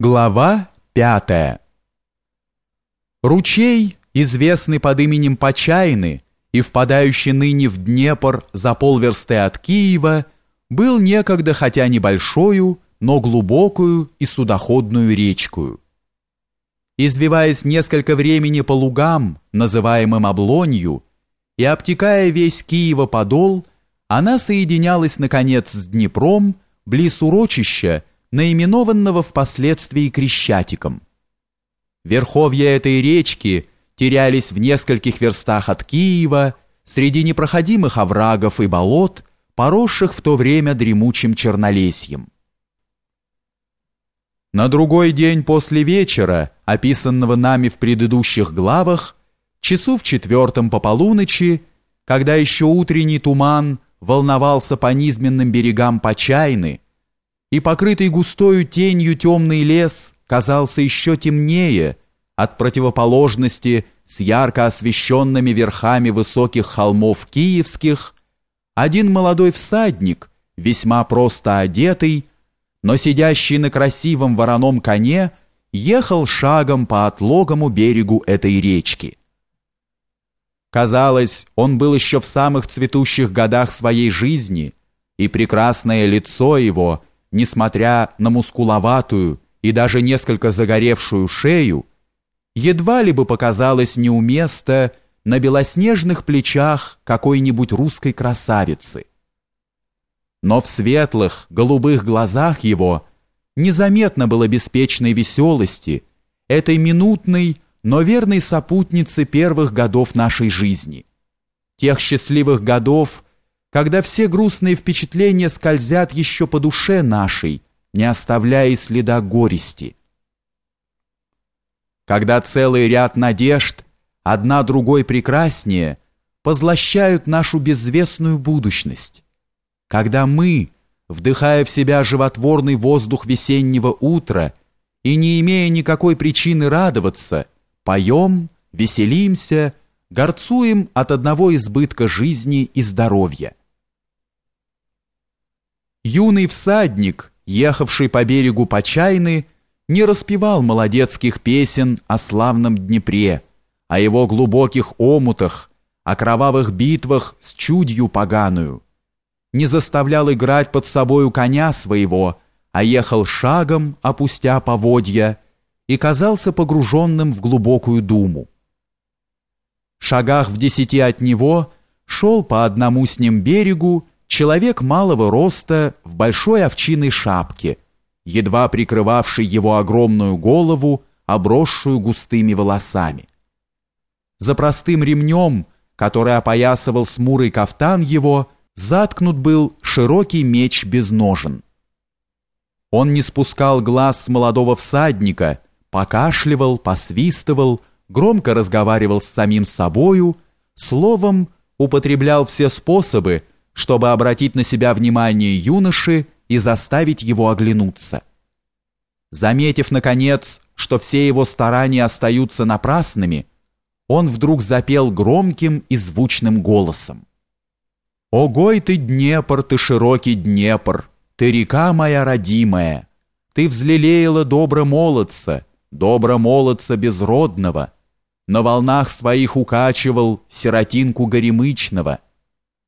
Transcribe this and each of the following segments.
Глава пятая. Ручей, известный под именем Почайны и впадающий ныне в Днепр за полверсты от Киева, был некогда хотя небольшую, но глубокую и судоходную речкую. Извиваясь несколько времени по лугам, называемым Облонью, и обтекая весь Киева подол, она соединялась, наконец, с Днепром, близ урочища, наименованного впоследствии Крещатиком. Верховья этой речки терялись в нескольких верстах от Киева, среди непроходимых оврагов и болот, поросших в то время дремучим чернолесьем. На другой день после вечера, описанного нами в предыдущих главах, часу в четвертом по полуночи, когда еще утренний туман волновался по низменным берегам Почайны, и покрытый густою тенью темный лес казался еще темнее от противоположности с ярко освещенными верхами высоких холмов киевских, один молодой всадник, весьма просто одетый, но сидящий на красивом вороном коне, ехал шагом по отлогому берегу этой речки. Казалось, он был еще в самых цветущих годах своей жизни, и прекрасное лицо его – несмотря на мускуловатую и даже несколько загоревшую шею, едва ли бы показалось неуместо на белоснежных плечах какой-нибудь русской красавицы. Но в светлых, голубых глазах его незаметно было беспечной веселости, этой минутной, но верной сопутницы первых годов нашей жизни. Тех счастливых годов, когда все грустные впечатления скользят еще по душе нашей, не оставляя следа горести. Когда целый ряд надежд, одна другой прекраснее, позлощают нашу безвестную будущность. Когда мы, вдыхая в себя животворный воздух весеннего утра и не имея никакой причины радоваться, поем, веселимся, горцуем от одного избытка жизни и здоровья. Юный всадник, ехавший по берегу Почайны, не распевал молодецких песен о славном Днепре, о его глубоких омутах, о кровавых битвах с чудью поганую. Не заставлял играть под собою коня своего, а ехал шагом, опустя поводья, и казался погруженным в глубокую думу. Шагах в десяти от него шел по одному с ним берегу человек малого роста в большой овчиной шапке, едва прикрывавший его огромную голову, обросшую густыми волосами. За простым ремнем, который опоясывал смурый кафтан его, заткнут был широкий меч без ножен. Он не спускал глаз с молодого всадника, покашливал, посвистывал, громко разговаривал с самим собою, словом, употреблял все способы, чтобы обратить на себя внимание юноши и заставить его оглянуться. Заметив, наконец, что все его старания остаются напрасными, он вдруг запел громким и звучным голосом. «Огой ты, Днепр, ты широкий Днепр, ты река моя родимая, ты взлелеяла добро молодца, добро молодца безродного, на волнах своих укачивал сиротинку горемычного,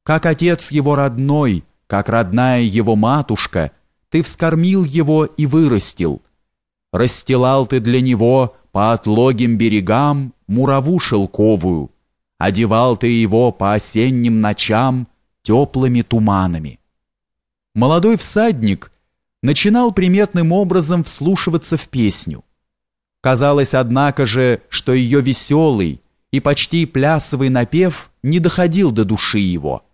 как отец его родной, как родная его матушка, ты вскормил его и вырастил. Расстилал ты для него по отлогим берегам мураву шелковую, одевал ты его по осенним ночам теплыми туманами. Молодой всадник начинал приметным образом вслушиваться в песню. Казалось, однако же, что ее веселый и почти плясовый напев не доходил до души его.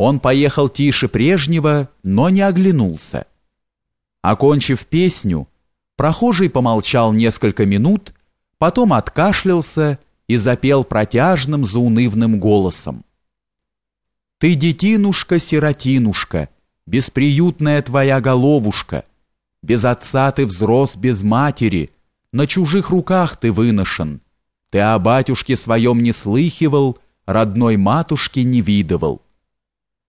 Он поехал тише прежнего, но не оглянулся. Окончив песню, прохожий помолчал несколько минут, потом откашлялся и запел протяжным заунывным голосом. «Ты, детинушка-сиротинушка, бесприютная твоя головушка, без отца ты взрос без матери, на чужих руках ты выношен, ты о батюшке своем не слыхивал, родной матушки не видывал».